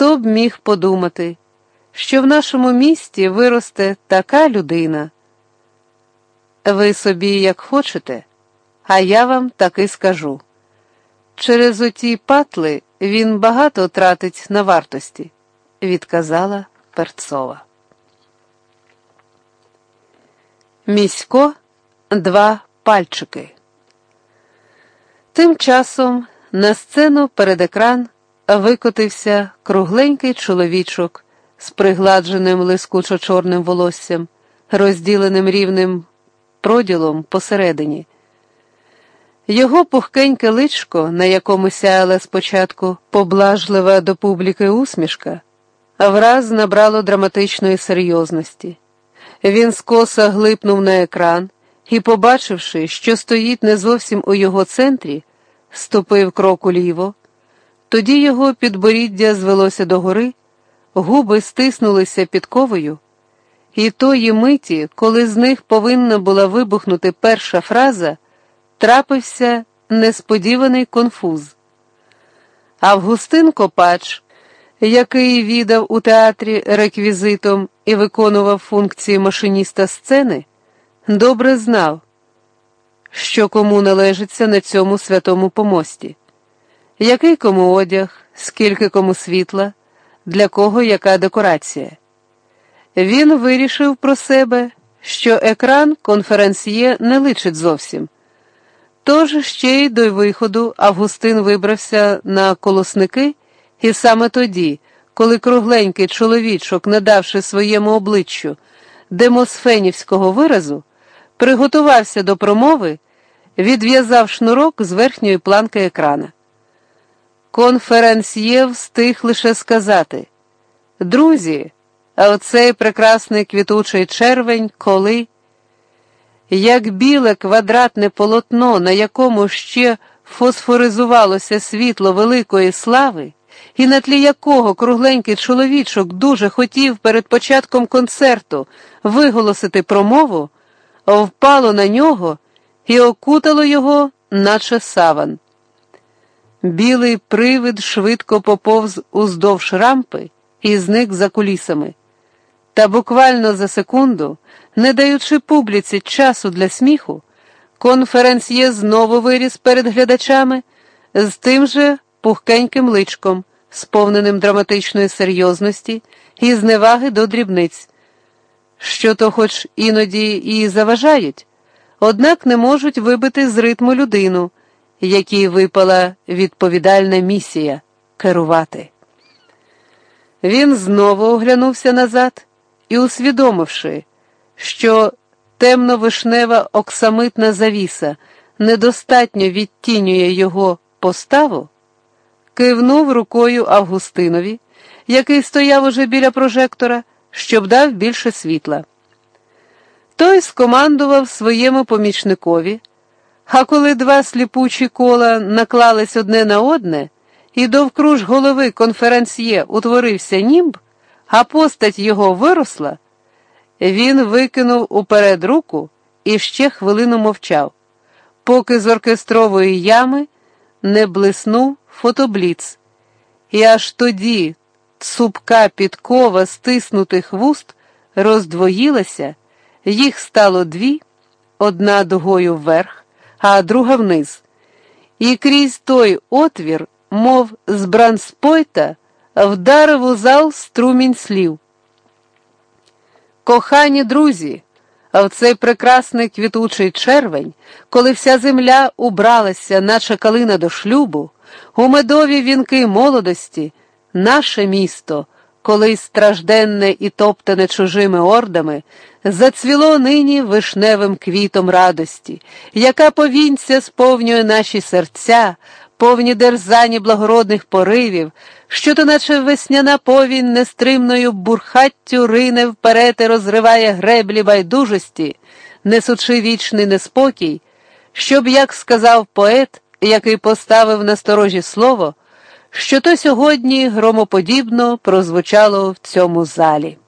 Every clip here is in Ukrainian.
Хто б міг подумати, що в нашому місті виросте така людина? Ви собі як хочете, а я вам таки скажу. Через оті патли він багато тратить на вартості, відказала Перцова. Місько два пальчики. Тим часом на сцену перед екран викотився кругленький чоловічок з пригладженим лискучо чорним волоссям, розділеним рівним проділом посередині. Його пухкеньке личко, на якому сяяла спочатку поблажлива до публіки усмішка, враз набрало драматичної серйозності. Він скоса глипнув на екран і, побачивши, що стоїть не зовсім у його центрі, ступив крок уліво. Тоді його підборіддя звелося догори, губи стиснулися підковою, і тої миті, коли з них повинна була вибухнути перша фраза, трапився несподіваний конфуз. Августин Копач, який віддав у театрі реквізитом і виконував функції машиніста сцени, добре знав, що кому належиться на цьому святому помості, який кому одяг, скільки кому світла, для кого яка декорація. Він вирішив про себе, що екран конференсьє не личить зовсім. Тож ще й до виходу Августин вибрався на колосники, і саме тоді, коли кругленький чоловічок, надавши своєму обличчю демосфенівського виразу, приготувався до промови, відв'язав шнурок з верхньої планки екрана. Конференсьє встиг лише сказати: Друзі, а оцей прекрасний квітучий червень, коли, як біле квадратне полотно, на якому ще фосфоризувалося світло великої слави, і на тлі якого кругленький чоловічок дуже хотів перед початком концерту виголосити промову, впало на нього і окутало його, наче саван. Білий привид швидко поповз уздовж рампи і зник за кулісами. Та буквально за секунду, не даючи публіці часу для сміху, конференсьє знову виріс перед глядачами з тим же пухкеньким личком, сповненим драматичної серйозності і зневаги до дрібниць, що то, хоч іноді і заважають, однак не можуть вибити з ритму людину, якій випала відповідальна місія керувати. Він знову оглянувся назад і, усвідомивши, що темно-вишнева оксамитна завіса недостатньо відтінює його поставу, кивнув рукою Августинові, який стояв уже біля прожектора, щоб дав більше світла. Той скомандував своєму помічникові, а коли два сліпучі кола наклались одне на одне, і довкруж голови конференсьє утворився німб, а постать його виросла, він викинув уперед руку і ще хвилину мовчав, поки з оркестрової ями не блиснув фотобліц, і аж тоді цупка підкова стиснутих вуст роздвоїлася, їх стало дві, одна дугою вверх, а друга вниз. І крізь той отвір, мов з бранспойта, вдарив у зал струмінь слів. Кохані друзі, в цей прекрасний квітучий червень, коли вся земля убралася, наче калина до шлюбу, у медові вінки молодості, наше місто, колись стражденне і топтане чужими ордами, зацвіло нині вишневим квітом радості, яка повінця сповнює наші серця, повні дерзані благородних поривів, що то, наче весняна повінь нестримною бурхаттю рине вперед і розриває греблі байдужості, несучи вічний неспокій, щоб, як сказав поет, який поставив на сторожі слово, що то сьогодні громоподібно прозвучало в цьому залі.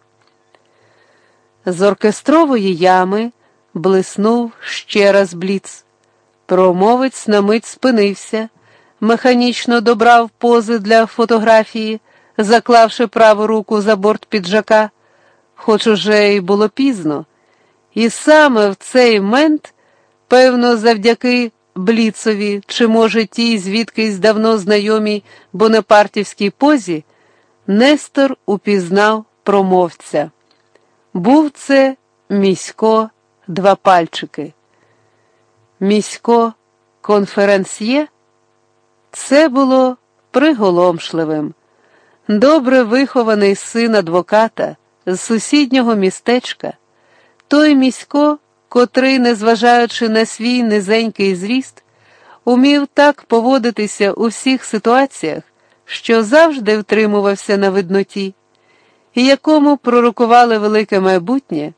З оркестрової ями блиснув ще раз бліц. Промовець на мить спинився, механічно добрав пози для фотографії, заклавши праву руку за борт піджака, хоч уже й було пізно. І саме в цей мент, певно, завдяки Бліцові, чи, може, тій звідкись давно знайомій бонапартівській позі, Нестор упізнав промовця. Був це місько два пальчики. Місько конференсьє це було приголомшливим. Добре вихований син адвоката з сусіднього містечка, той місько, котрий, незважаючи на свій низенький зріст, умів так поводитися у всіх ситуаціях, що завжди втримувався на видноті, і якому пророкували велике майбутнє,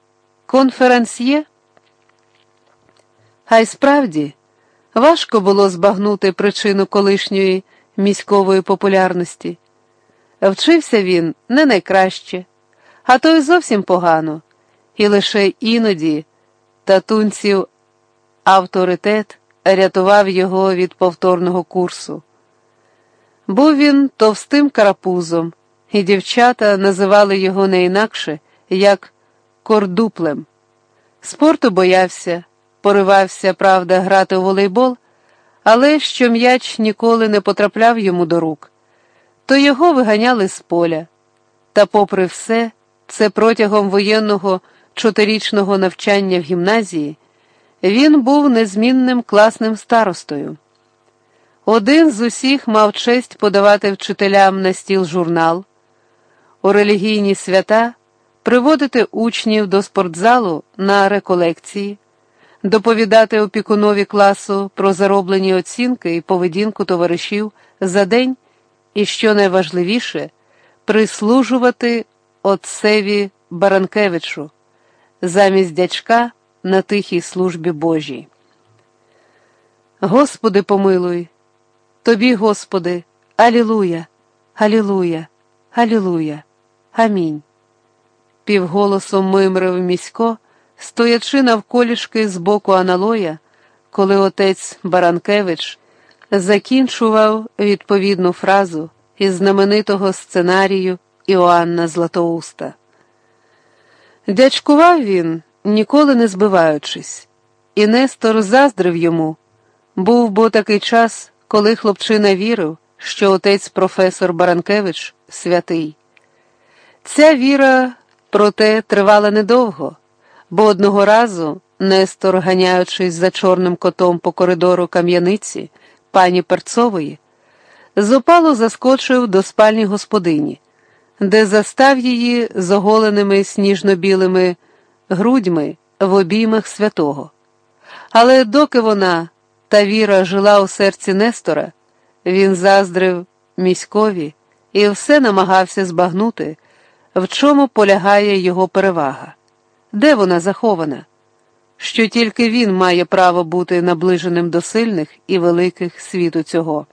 конференсьє. А й справді важко було збагнути причину колишньої міськової популярності. Вчився він не найкраще, а то й зовсім погано, і лише іноді татунців авторитет рятував його від повторного курсу. Був він товстим карапузом, і дівчата називали його не інакше, як кордуплем. Спорту боявся, поривався, правда, грати у волейбол, але що м'яч ніколи не потрапляв йому до рук, то його виганяли з поля. Та, попри все, це протягом воєнного чотирічного навчання в гімназії він був незмінним класним старостою. Один з усіх мав честь подавати вчителям на стіл журнал, у релігійні свята приводити учнів до спортзалу на реколекції, доповідати опікунові класу про зароблені оцінки і поведінку товаришів за день і, що найважливіше, прислужувати отцеві Баранкевичу замість дячка на тихій службі Божій. Господи, помилуй, Тобі, Господи, Алілуя, Алілуя, Алілуя, Амінь. Півголосом мимрив місько, стоячи навколішки з боку аналоя, коли отець Баранкевич закінчував відповідну фразу із знаменитого сценарію Іоанна Златоуста. Дячкував він, ніколи не збиваючись, і Нестор заздрив йому. Був бо такий час, коли хлопчина вірив, що отець професор Баранкевич святий. Ця віра, проте, тривала недовго, бо одного разу Нестор, ганяючись за чорним котом по коридору кам'яниці пані Перцової, з опалу заскочив до спальні господині, де застав її з оголеними сніжно-білими грудьми в обіймах святого. Але доки вона, та віра, жила у серці Нестора, він заздрив міськові і все намагався збагнути, в чому полягає його перевага, де вона захована, що тільки він має право бути наближеним до сильних і великих світу цього.